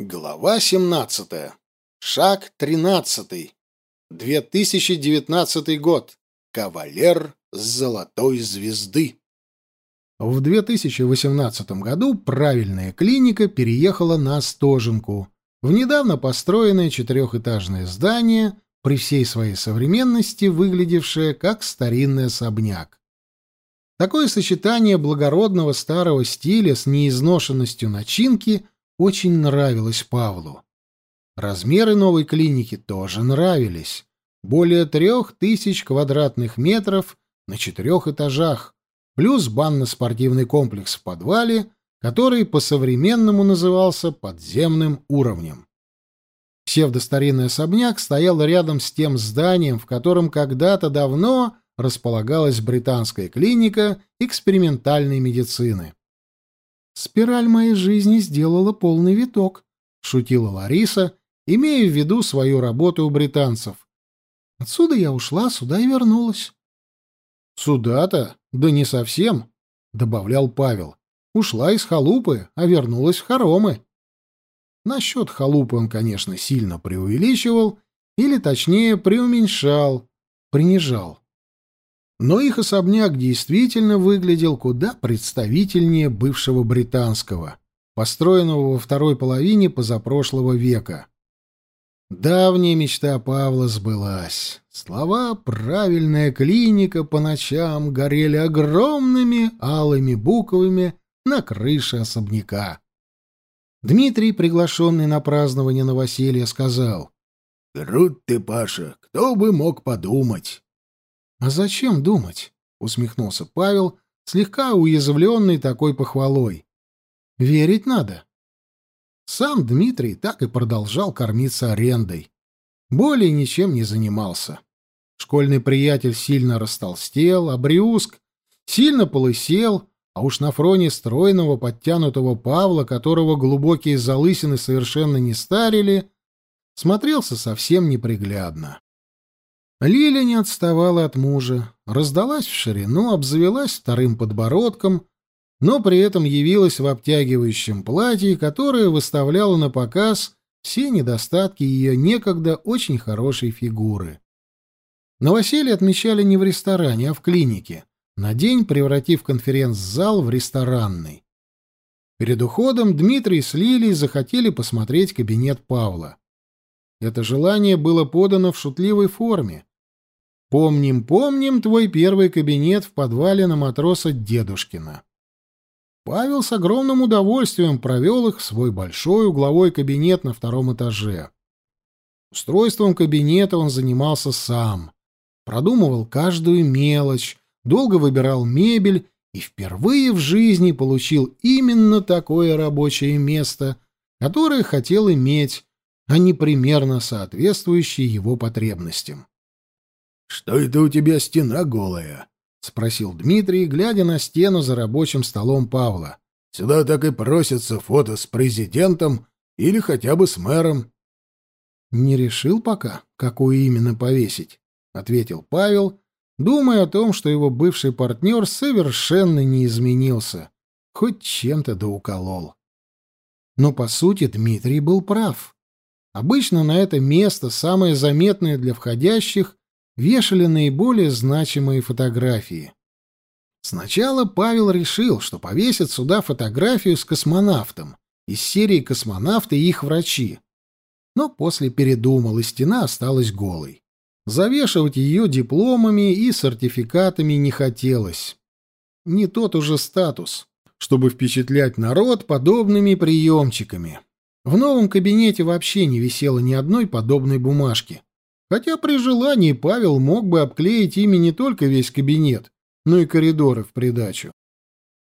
Глава 17. Шаг 13. 2019 год. Кавалер с золотой звезды. В 2018 году правильная клиника переехала на Остоженку, в недавно построенное четырехэтажное здание, при всей своей современности выглядевшее как старинный особняк. Такое сочетание благородного старого стиля с неизношенностью начинки – очень нравилось Павлу. Размеры новой клиники тоже нравились. Более трех тысяч квадратных метров на четырех этажах, плюс банно-спортивный комплекс в подвале, который по-современному назывался подземным уровнем. Псевдостаринный особняк стоял рядом с тем зданием, в котором когда-то давно располагалась британская клиника экспериментальной медицины. Спираль моей жизни сделала полный виток, шутила Лариса, имея в виду свою работу у британцев. Отсюда я ушла, сюда и вернулась. Сюда-то? Да не совсем, добавлял Павел. Ушла из халупы, а вернулась в хоромы. Насчет халупы он, конечно, сильно преувеличивал, или, точнее, преуменьшал, принижал. Но их особняк действительно выглядел куда представительнее бывшего британского, построенного во второй половине позапрошлого века. Давняя мечта Павла сбылась. Слова «правильная клиника» по ночам горели огромными алыми буквами на крыше особняка. Дмитрий, приглашенный на празднование новоселья, сказал «Крут ты, Паша, кто бы мог подумать?» «А зачем думать?» — усмехнулся Павел, слегка уязвленный такой похвалой. «Верить надо». Сам Дмитрий так и продолжал кормиться арендой. Более ничем не занимался. Школьный приятель сильно растолстел, Бриуск сильно полысел, а уж на фроне стройного подтянутого Павла, которого глубокие залысины совершенно не старили, смотрелся совсем неприглядно. Лиля не отставала от мужа, раздалась в ширину, обзавелась вторым подбородком, но при этом явилась в обтягивающем платье, которое выставляло на показ все недостатки ее некогда очень хорошей фигуры. Новоселье отмечали не в ресторане, а в клинике, на день превратив конференц-зал в ресторанный. Перед уходом Дмитрий с Лилией захотели посмотреть кабинет Павла. Это желание было подано в шутливой форме, Помним, помним твой первый кабинет в подвале на матроса Дедушкина. Павел с огромным удовольствием провел их в свой большой угловой кабинет на втором этаже. Устройством кабинета он занимался сам, продумывал каждую мелочь, долго выбирал мебель и впервые в жизни получил именно такое рабочее место, которое хотел иметь, а не примерно соответствующее его потребностям. «Что это у тебя стена голая?» — спросил Дмитрий, глядя на стену за рабочим столом Павла. «Сюда так и просятся фото с президентом или хотя бы с мэром». «Не решил пока, какую именно повесить», — ответил Павел, думая о том, что его бывший партнер совершенно не изменился, хоть чем-то да уколол. Но, по сути, Дмитрий был прав. Обычно на это место, самое заметное для входящих, вешали наиболее значимые фотографии. Сначала Павел решил, что повесит сюда фотографию с космонавтом из серии «Космонавты и их врачи». Но после передумал, и стена осталась голой. Завешивать ее дипломами и сертификатами не хотелось. Не тот уже статус, чтобы впечатлять народ подобными приемчиками. В новом кабинете вообще не висело ни одной подобной бумажки. Хотя при желании Павел мог бы обклеить ими не только весь кабинет, но и коридоры в придачу.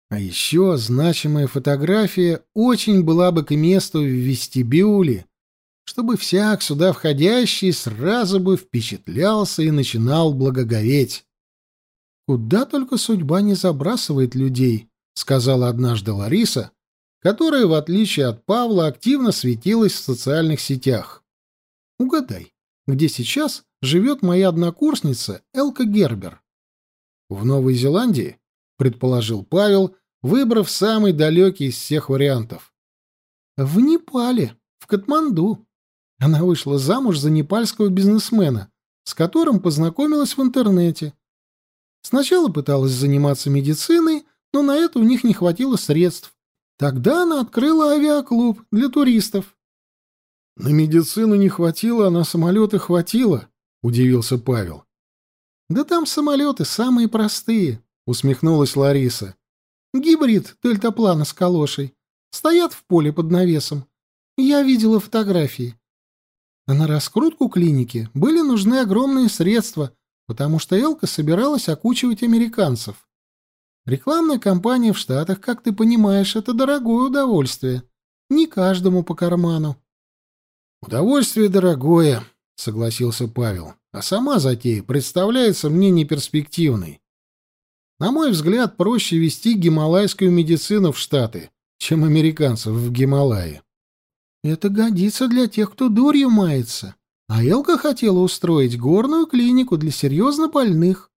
А еще значимая фотография очень была бы к месту в вестибюле, чтобы всяк сюда входящий сразу бы впечатлялся и начинал благоговеть. «Куда только судьба не забрасывает людей», — сказала однажды Лариса, которая, в отличие от Павла, активно светилась в социальных сетях. «Угадай, где сейчас живет моя однокурсница Элка Гербер. В Новой Зеландии, предположил Павел, выбрав самый далекий из всех вариантов. В Непале, в Катманду. Она вышла замуж за непальского бизнесмена, с которым познакомилась в интернете. Сначала пыталась заниматься медициной, но на это у них не хватило средств. Тогда она открыла авиаклуб для туристов. «На медицину не хватило, а на самолеты хватило», — удивился Павел. «Да там самолеты самые простые», — усмехнулась Лариса. «Гибрид дельтаплана с калошей. Стоят в поле под навесом. Я видела фотографии. А на раскрутку клиники были нужны огромные средства, потому что Элка собиралась окучивать американцев. Рекламная кампания в Штатах, как ты понимаешь, это дорогое удовольствие. Не каждому по карману. «Удовольствие дорогое», — согласился Павел, «а сама затея представляется мне неперспективной. На мой взгляд, проще вести гималайскую медицину в Штаты, чем американцев в Гималае. Это годится для тех, кто дурью мается. А Элка хотела устроить горную клинику для серьезно больных.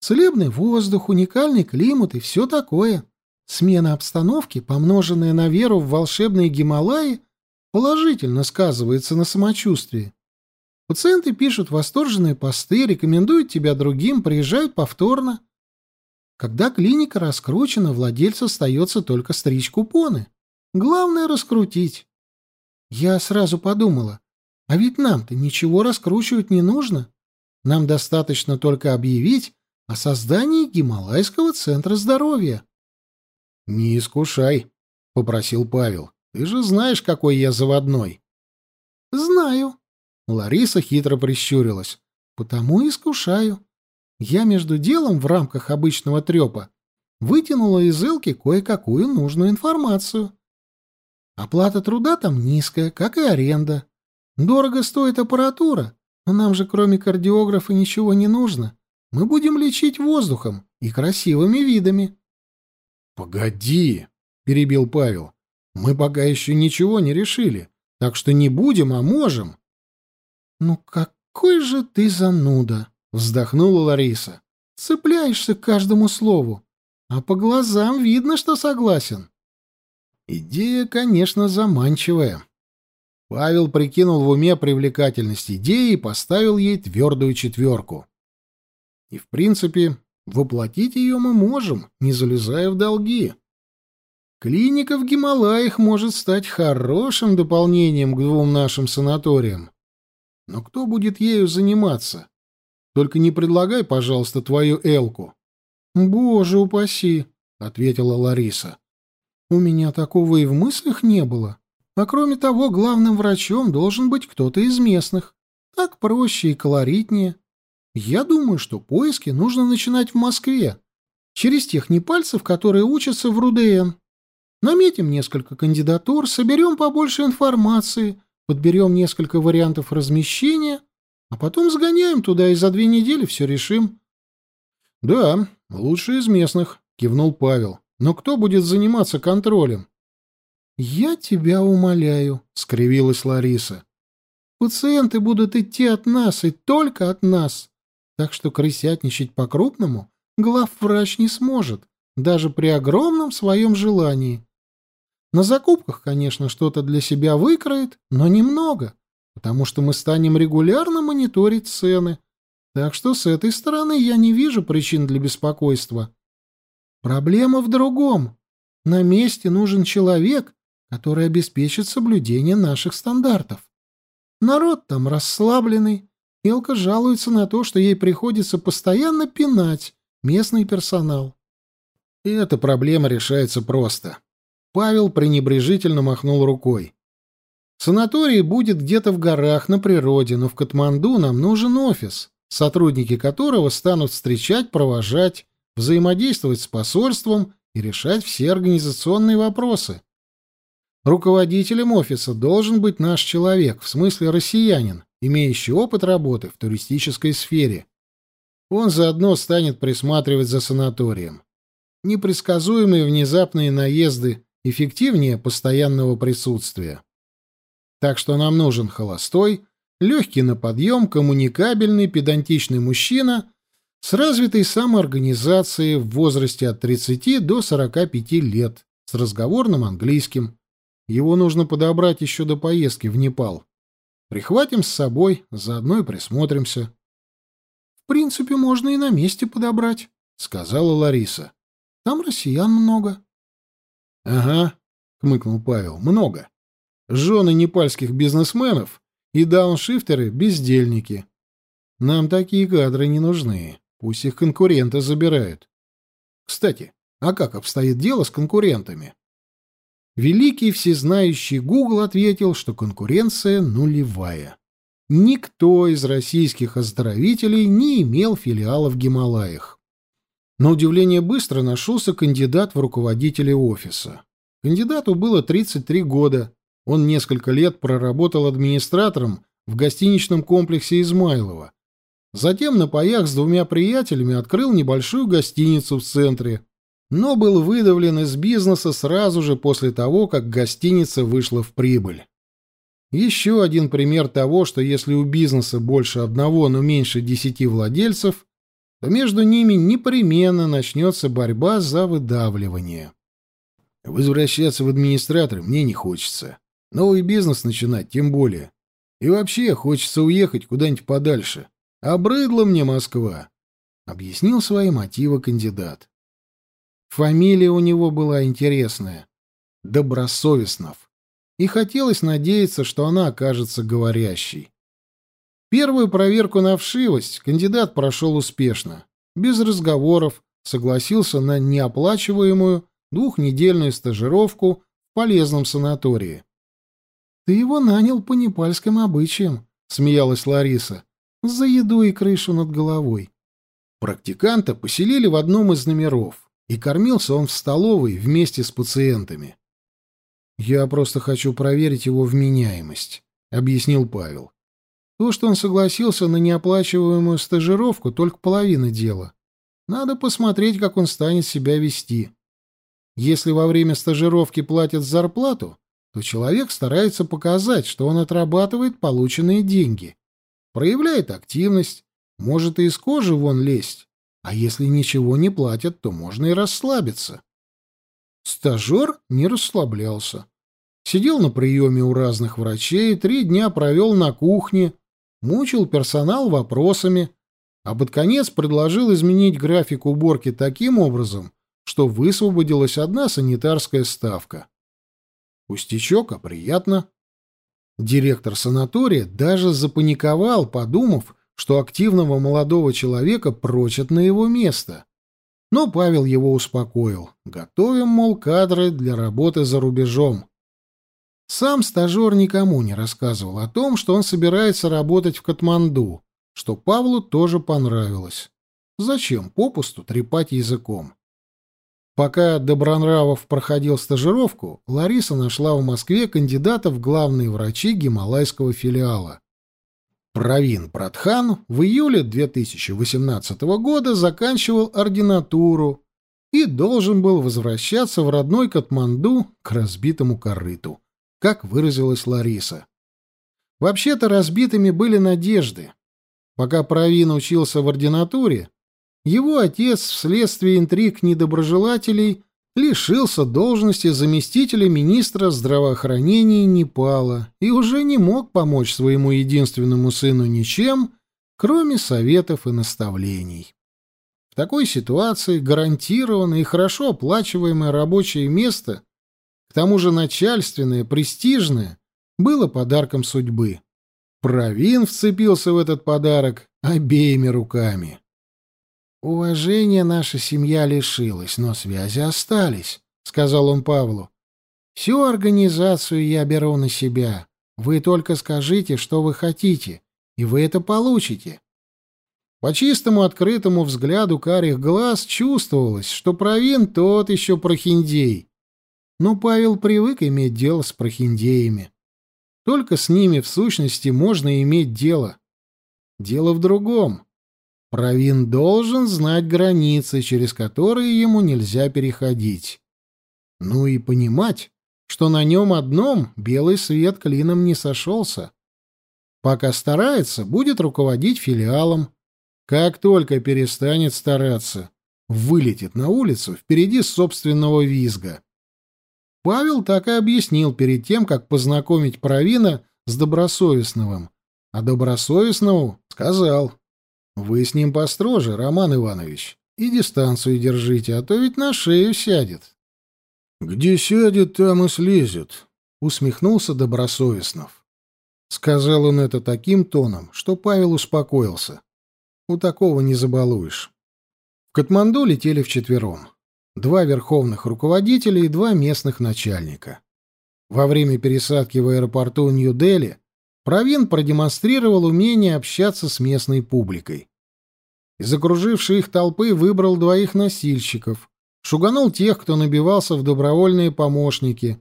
Целебный воздух, уникальный климат и все такое. Смена обстановки, помноженная на веру в волшебные Гималаи, положительно сказывается на самочувствии. Пациенты пишут восторженные посты, рекомендуют тебя другим, приезжают повторно. Когда клиника раскручена, владельцу остается только стричь купоны. Главное — раскрутить. Я сразу подумала, а ведь нам-то ничего раскручивать не нужно. Нам достаточно только объявить о создании Гималайского центра здоровья. — Не искушай, — попросил Павел. — Ты же знаешь, какой я заводной. — Знаю. Лариса хитро прищурилась. — Потому искушаю. Я между делом в рамках обычного трепа вытянула из Илки кое-какую нужную информацию. Оплата труда там низкая, как и аренда. Дорого стоит аппаратура, но нам же кроме кардиографа ничего не нужно. Мы будем лечить воздухом и красивыми видами. — Погоди, — перебил Павел, — мы пока еще ничего не решили, так что не будем, а можем. — Ну какой же ты зануда! Вздохнула Лариса. Цепляешься к каждому слову. А по глазам видно, что согласен. Идея, конечно, заманчивая. Павел прикинул в уме привлекательность идеи и поставил ей твердую четверку. И, в принципе, воплотить ее мы можем, не залезая в долги. Клиника в Гималаях может стать хорошим дополнением к двум нашим санаториям. Но кто будет ею заниматься? Только не предлагай, пожалуйста, твою Элку. Боже упаси, ответила Лариса. У меня такого и в мыслях не было. А кроме того, главным врачом должен быть кто-то из местных. Так проще и колоритнее. Я думаю, что поиски нужно начинать в Москве, через тех непальцев, которые учатся в РУДН. Наметим несколько кандидатур, соберем побольше информации, подберем несколько вариантов размещения, а потом сгоняем туда и за две недели все решим. — Да, лучше из местных, — кивнул Павел. — Но кто будет заниматься контролем? — Я тебя умоляю, — скривилась Лариса. — Пациенты будут идти от нас и только от нас. Так что крысятничать по-крупному главврач не сможет, даже при огромном своем желании. На закупках, конечно, что-то для себя выкроет, но немного потому что мы станем регулярно мониторить цены, так что с этой стороны я не вижу причин для беспокойства. Проблема в другом. На месте нужен человек, который обеспечит соблюдение наших стандартов. Народ там расслабленный. Элка жалуется на то, что ей приходится постоянно пинать местный персонал. И эта проблема решается просто. Павел пренебрежительно махнул рукой. Санаторий будет где-то в горах, на природе, но в Катманду нам нужен офис, сотрудники которого станут встречать, провожать, взаимодействовать с посольством и решать все организационные вопросы. Руководителем офиса должен быть наш человек, в смысле россиянин, имеющий опыт работы в туристической сфере. Он заодно станет присматривать за санаторием. Непредсказуемые внезапные наезды эффективнее постоянного присутствия. Так что нам нужен холостой, легкий на подъем, коммуникабельный, педантичный мужчина с развитой самоорганизацией в возрасте от 30 до 45 лет, с разговорным английским. Его нужно подобрать еще до поездки в Непал. Прихватим с собой, заодно и присмотримся. — В принципе, можно и на месте подобрать, — сказала Лариса. — Там россиян много. — Ага, — хмыкнул Павел, — много. Жены непальских бизнесменов и дауншифтеры — бездельники. Нам такие кадры не нужны. Пусть их конкуренты забирают. Кстати, а как обстоит дело с конкурентами? Великий всезнающий Google ответил, что конкуренция нулевая. Никто из российских оздоровителей не имел филиала в Гималаях. На удивление быстро нашелся кандидат в руководители офиса. Кандидату было 33 года. Он несколько лет проработал администратором в гостиничном комплексе Измайлова. Затем на паях с двумя приятелями открыл небольшую гостиницу в центре, но был выдавлен из бизнеса сразу же после того, как гостиница вышла в прибыль. Еще один пример того, что если у бизнеса больше одного, но меньше десяти владельцев, то между ними непременно начнется борьба за выдавливание. Возвращаться в администратор мне не хочется. Новый бизнес начинать тем более. И вообще хочется уехать куда-нибудь подальше. Обрыдла мне Москва, — объяснил свои мотивы кандидат. Фамилия у него была интересная — Добросовестнов, и хотелось надеяться, что она окажется говорящей. Первую проверку на вшивость кандидат прошел успешно, без разговоров, согласился на неоплачиваемую двухнедельную стажировку в полезном санатории. «Ты его нанял по непальским обычаям», — смеялась Лариса, — «за еду и крышу над головой». Практиканта поселили в одном из номеров и кормился он в столовой вместе с пациентами. «Я просто хочу проверить его вменяемость», — объяснил Павел. «То, что он согласился на неоплачиваемую стажировку, только половина дела. Надо посмотреть, как он станет себя вести. Если во время стажировки платят зарплату, то человек старается показать, что он отрабатывает полученные деньги, проявляет активность, может и из кожи вон лезть. А если ничего не платят, то можно и расслабиться. Стажер не расслаблялся. Сидел на приеме у разных врачей, три дня провел на кухне, мучил персонал вопросами, а под конец предложил изменить график уборки таким образом, что высвободилась одна санитарская ставка. Пустячок, а приятно. Директор санатория даже запаниковал, подумав, что активного молодого человека прочат на его место. Но Павел его успокоил. Готовим, мол, кадры для работы за рубежом. Сам стажер никому не рассказывал о том, что он собирается работать в Катманду, что Павлу тоже понравилось. Зачем попусту трепать языком? Пока Добронравов проходил стажировку, Лариса нашла в Москве кандидата в главные врачи гималайского филиала. Правин Пратхан в июле 2018 года заканчивал ординатуру и должен был возвращаться в родной Катманду к разбитому корыту, как выразилась Лариса. Вообще-то разбитыми были надежды. Пока Правин учился в ординатуре, его отец вследствие интриг недоброжелателей лишился должности заместителя министра здравоохранения Непала и уже не мог помочь своему единственному сыну ничем, кроме советов и наставлений. В такой ситуации гарантированное и хорошо оплачиваемое рабочее место, к тому же начальственное, престижное, было подарком судьбы. Провин вцепился в этот подарок обеими руками. «Уважения наша семья лишилась, но связи остались», — сказал он Павлу. «Всю организацию я беру на себя. Вы только скажите, что вы хотите, и вы это получите». По чистому открытому взгляду карих глаз чувствовалось, что Провин тот еще прохиндей. Но Павел привык иметь дело с прохиндеями. Только с ними, в сущности, можно иметь дело. Дело в другом. Провин должен знать границы, через которые ему нельзя переходить. Ну и понимать, что на нем одном белый свет клином не сошелся. Пока старается, будет руководить филиалом. Как только перестанет стараться, вылетит на улицу впереди собственного визга. Павел так и объяснил перед тем, как познакомить Провина с Добросовестновым. А Добросовестнову сказал, «Вы с ним построже, Роман Иванович, и дистанцию держите, а то ведь на шею сядет». «Где сядет, там и слезет», — усмехнулся Добросовестнов. Сказал он это таким тоном, что Павел успокоился. У такого не забалуешь. В Катманду летели вчетвером. Два верховных руководителя и два местных начальника. Во время пересадки в аэропорту Нью-Дели Провин продемонстрировал умение общаться с местной публикой. Из окружившей их толпы выбрал двоих носильщиков, шуганул тех, кто набивался в добровольные помощники,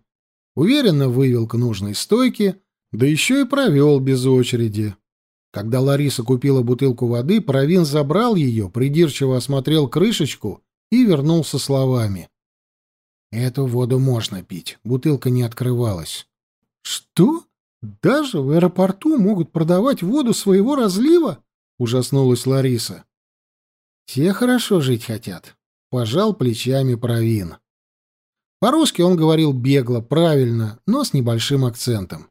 уверенно вывел к нужной стойке, да еще и провел без очереди. Когда Лариса купила бутылку воды, Провин забрал ее, придирчиво осмотрел крышечку и вернулся словами. «Эту воду можно пить, бутылка не открывалась». «Что? Даже в аэропорту могут продавать воду своего разлива?» — ужаснулась Лариса. «Все хорошо жить хотят», — пожал плечами Провин. По-русски он говорил бегло, правильно, но с небольшим акцентом.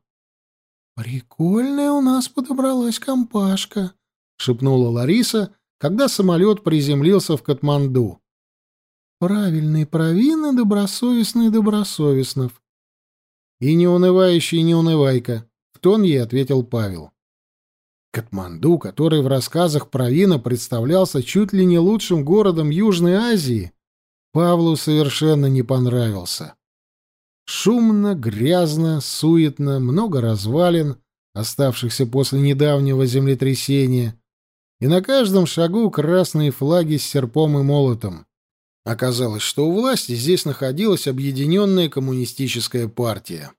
«Прикольная у нас подобралась компашка», — шепнула Лариса, когда самолет приземлился в Катманду. «Правильный Провин и добросовестный Добросовестнов». «И не унывающий не унывайка», — в тон ей ответил Павел. Катманду, который в рассказах Провина представлялся чуть ли не лучшим городом Южной Азии, Павлу совершенно не понравился. Шумно, грязно, суетно, много развалин, оставшихся после недавнего землетрясения, и на каждом шагу красные флаги с серпом и молотом. Оказалось, что у власти здесь находилась объединенная коммунистическая партия.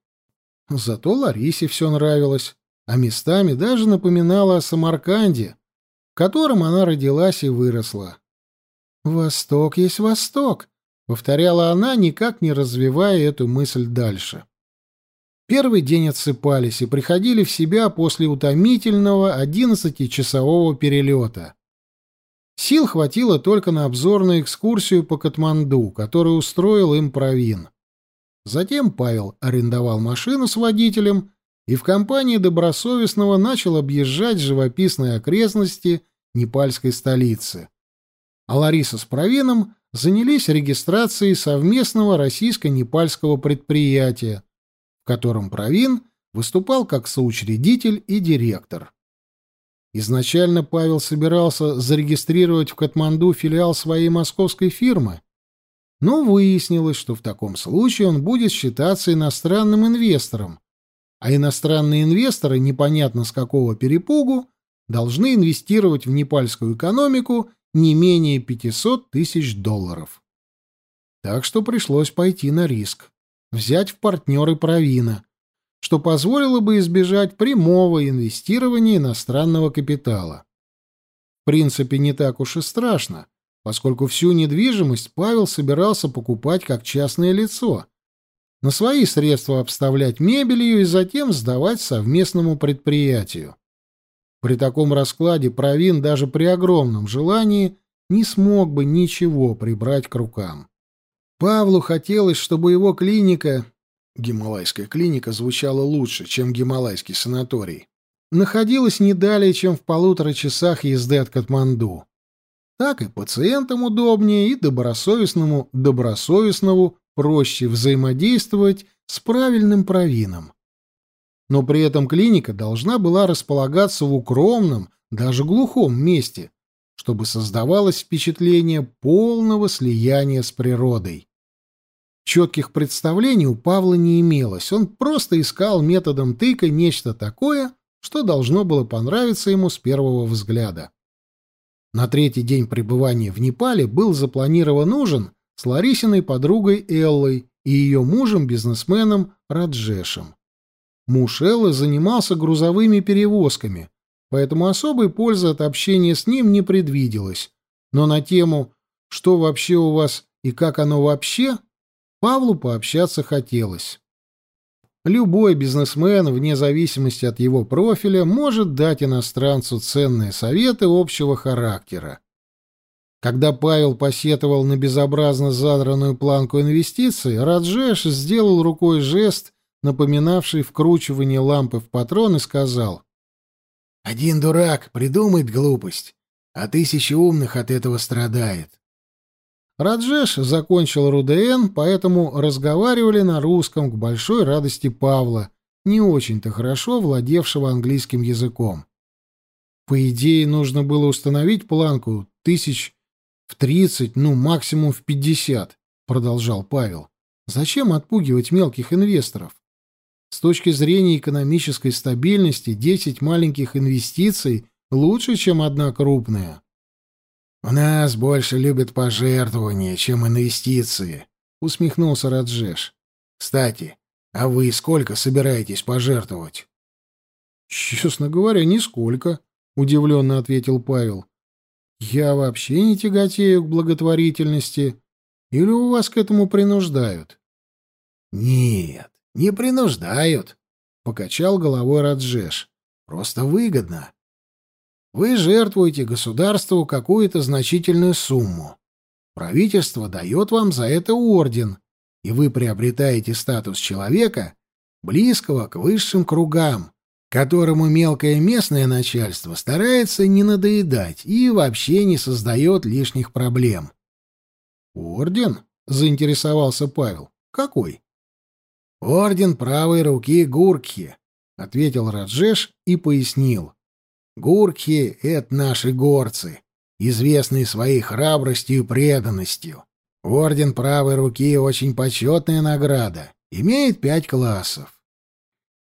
Зато Ларисе все нравилось, а местами даже напоминала о Самарканде, в котором она родилась и выросла. «Восток есть Восток», Повторяла она, никак не развивая эту мысль дальше. Первый день отсыпались и приходили в себя после утомительного одиннадцатичасового перелета. Сил хватило только на обзорную экскурсию по Катманду, которую устроил им Провин. Затем Павел арендовал машину с водителем и в компании добросовестного начал объезжать живописные окрестности непальской столицы. А Лариса с Провином занялись регистрацией совместного российско-непальского предприятия, в котором Провин выступал как соучредитель и директор. Изначально Павел собирался зарегистрировать в Катманду филиал своей московской фирмы, но выяснилось, что в таком случае он будет считаться иностранным инвестором, а иностранные инвесторы, непонятно с какого перепугу, должны инвестировать в непальскую экономику не менее 500 тысяч долларов. Так что пришлось пойти на риск, взять в партнеры Провина, что позволило бы избежать прямого инвестирования иностранного капитала. В принципе, не так уж и страшно, поскольку всю недвижимость Павел собирался покупать как частное лицо, на свои средства обставлять мебелью и затем сдавать совместному предприятию. При таком раскладе Провин даже при огромном желании не смог бы ничего прибрать к рукам. Павлу хотелось, чтобы его клиника, гималайская клиника звучала лучше, чем гималайский санаторий, находилась не далее, чем в полутора часах езды от Катманду. Так и пациентам удобнее, и добросовестному добросовестному проще взаимодействовать с правильным провином но при этом клиника должна была располагаться в укромном, даже глухом месте, чтобы создавалось впечатление полного слияния с природой. Четких представлений у Павла не имелось, он просто искал методом тыка нечто такое, что должно было понравиться ему с первого взгляда. На третий день пребывания в Непале был запланирован ужин с Ларисиной подругой Эллой и ее мужем-бизнесменом Раджешем. Муж Эллы занимался грузовыми перевозками, поэтому особой пользы от общения с ним не предвиделось. Но на тему «Что вообще у вас и как оно вообще?» Павлу пообщаться хотелось. Любой бизнесмен, вне зависимости от его профиля, может дать иностранцу ценные советы общего характера. Когда Павел посетовал на безобразно задранную планку инвестиций, Раджеш сделал рукой жест, напоминавший вкручивание лампы в патрон, и сказал. «Один дурак придумает глупость, а тысячи умных от этого страдает». Раджеш закончил РУДН, поэтому разговаривали на русском к большой радости Павла, не очень-то хорошо владевшего английским языком. По идее, нужно было установить планку тысяч в тридцать, ну, максимум в пятьдесят, продолжал Павел. Зачем отпугивать мелких инвесторов? С точки зрения экономической стабильности, десять маленьких инвестиций лучше, чем одна крупная. «У нас больше любят пожертвования, чем инвестиции», — усмехнулся Раджеш. «Кстати, а вы сколько собираетесь пожертвовать?» «Честно говоря, нисколько», — удивленно ответил Павел. «Я вообще не тяготею к благотворительности. Или у вас к этому принуждают?» «Нет, не принуждают», — покачал головой Раджеш. «Просто выгодно. Вы жертвуете государству какую-то значительную сумму. Правительство дает вам за это орден, и вы приобретаете статус человека, близкого к высшим кругам, которому мелкое местное начальство старается не надоедать и вообще не создает лишних проблем. «Орден?» — заинтересовался Павел. «Какой?» «Орден правой руки Гуркхи», — ответил Раджеш и пояснил. Гурки — это наши горцы, известные своей храбростью и преданностью. Орден правой руки — очень почетная награда, имеет пять классов.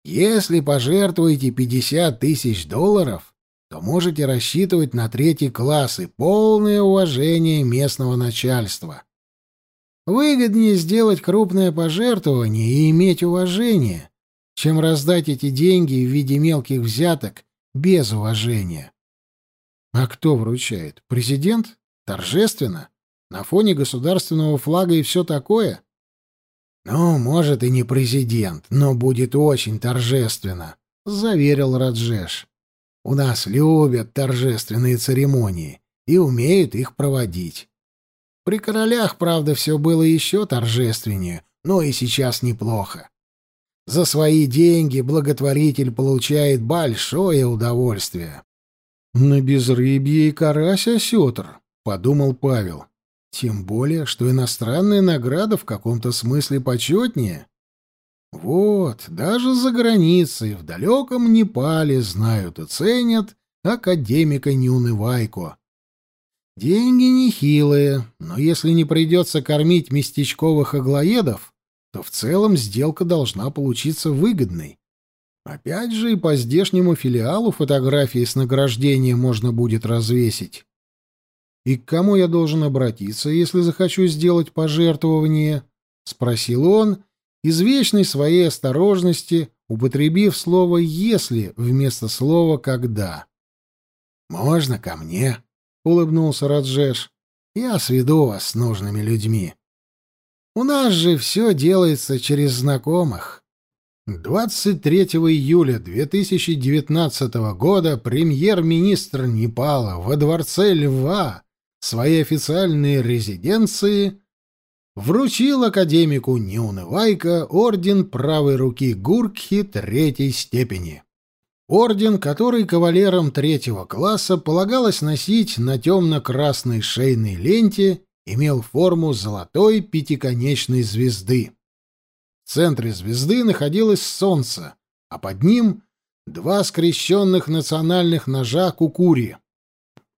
Если пожертвуете 50 тысяч долларов, то можете рассчитывать на третий класс и полное уважение местного начальства. Выгоднее сделать крупное пожертвование и иметь уважение, чем раздать эти деньги в виде мелких взяток без уважения. А кто вручает? Президент? Торжественно? На фоне государственного флага и все такое? Ну, может, и не президент, но будет очень торжественно, заверил Раджеш. У нас любят торжественные церемонии и умеют их проводить. При королях, правда, все было еще торжественнее, но и сейчас неплохо. За свои деньги благотворитель получает большое удовольствие. «На безрыбье и карась осетр», — подумал Павел. «Тем более, что иностранная награда в каком-то смысле почетнее. Вот, даже за границей, в далеком Непале знают и ценят академика Неунывайко. Деньги нехилые, но если не придется кормить местечковых аглоедов, то в целом сделка должна получиться выгодной. Опять же, и по здешнему филиалу фотографии с награждением можно будет развесить. «И к кому я должен обратиться, если захочу сделать пожертвование?» — спросил он, из вечной своей осторожности, употребив слово «если» вместо слова «когда». «Можно ко мне?» — улыбнулся Раджеш. «Я сведу вас с нужными людьми». У нас же все делается через знакомых. 23 июля 2019 года премьер-министр Непала во дворце Льва своей официальной резиденции вручил академику Неунывайко орден правой руки Гуркхи третьей степени. Орден, который кавалерам третьего класса полагалось носить на темно-красной шейной ленте имел форму золотой пятиконечной звезды. В центре звезды находилось солнце, а под ним два скрещенных национальных ножа кукури.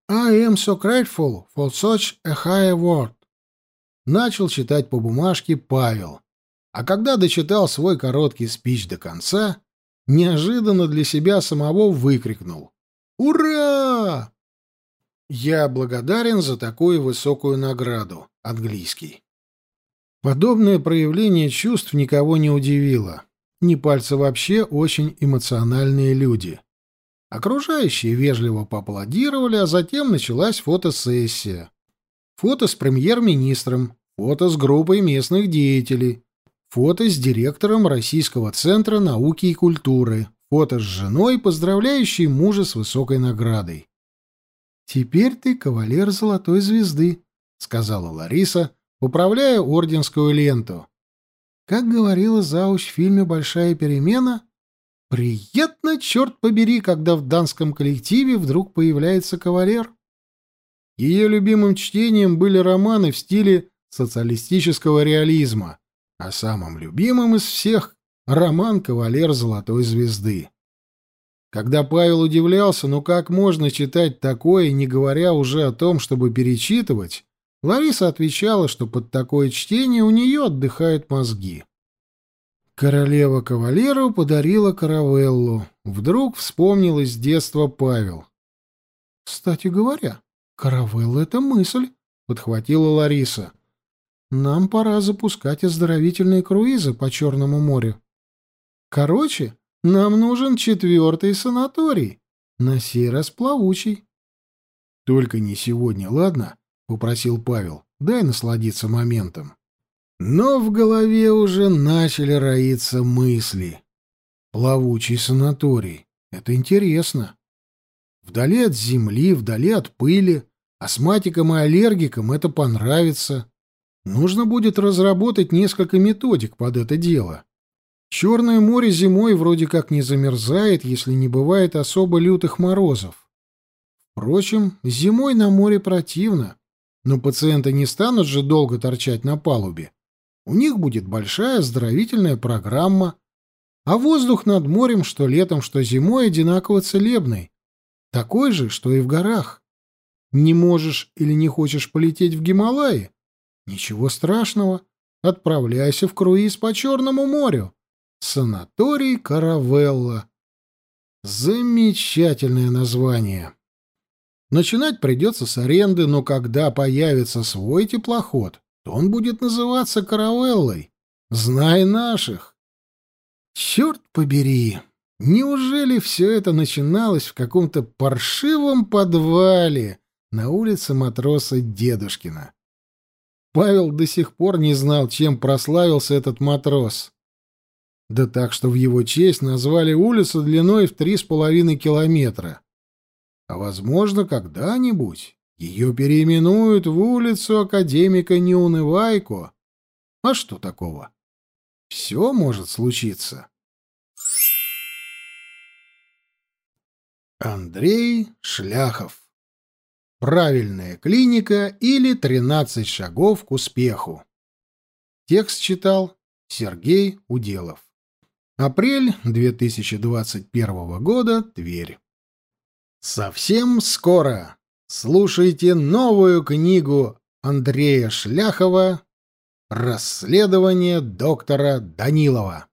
«I am so grateful for such a high award», начал читать по бумажке Павел, а когда дочитал свой короткий спич до конца, неожиданно для себя самого выкрикнул «Ура!» Я благодарен за такую высокую награду. Английский. Подобное проявление чувств никого не удивило. Непальцы вообще очень эмоциональные люди. Окружающие вежливо поаплодировали, а затем началась фотосессия. Фото с премьер-министром, фото с группой местных деятелей, фото с директором Российского центра науки и культуры, фото с женой, поздравляющей мужа с высокой наградой. «Теперь ты кавалер Золотой Звезды», — сказала Лариса, поправляя орденскую ленту. Как говорила Зауч в фильме «Большая перемена», приятно, черт побери, когда в данском коллективе вдруг появляется кавалер. Ее любимым чтением были романы в стиле социалистического реализма, а самым любимым из всех — роман «Кавалер Золотой Звезды». Когда Павел удивлялся, ну как можно читать такое, не говоря уже о том, чтобы перечитывать, Лариса отвечала, что под такое чтение у нее отдыхают мозги. Королева кавалеру подарила каравеллу. Вдруг вспомнил из детства Павел. «Кстати говоря, каравелла — это мысль», — подхватила Лариса. «Нам пора запускать оздоровительные круизы по Черному морю. Короче, нам нужен четвертый санаторий, на сей раз плавучий. — Только не сегодня, ладно? — попросил Павел. — Дай насладиться моментом. Но в голове уже начали роиться мысли. Плавучий санаторий. Это интересно. Вдали от земли, вдали от пыли. Астматикам и аллергикам это понравится. Нужно будет разработать несколько методик под это дело. Черное море зимой вроде как не замерзает, если не бывает особо лютых морозов. Впрочем, зимой на море противно, но пациенты не станут же долго торчать на палубе. У них будет большая оздоровительная программа, а воздух над морем что летом, что зимой одинаково целебный, такой же, что и в горах. Не можешь или не хочешь полететь в Гималаи? Ничего страшного, отправляйся в круиз по Черному морю. Санаторий Каравелла. Замечательное название. Начинать придется с аренды, но когда появится свой теплоход, то он будет называться Каравеллой. Знай наших. Черт побери! Неужели все это начиналось в каком-то паршивом подвале на улице матроса Дедушкина? Павел до сих пор не знал, чем прославился этот матрос. Да так, что в его честь назвали улицу длиной в три с половиной километра. А, возможно, когда-нибудь ее переименуют в улицу академика Неунывайко. А что такого? Все может случиться. Андрей Шляхов. Правильная клиника или 13 шагов к успеху. Текст читал Сергей Уделов. Апрель 2021 года. Тверь. Совсем скоро слушайте новую книгу Андрея Шляхова «Расследование доктора Данилова».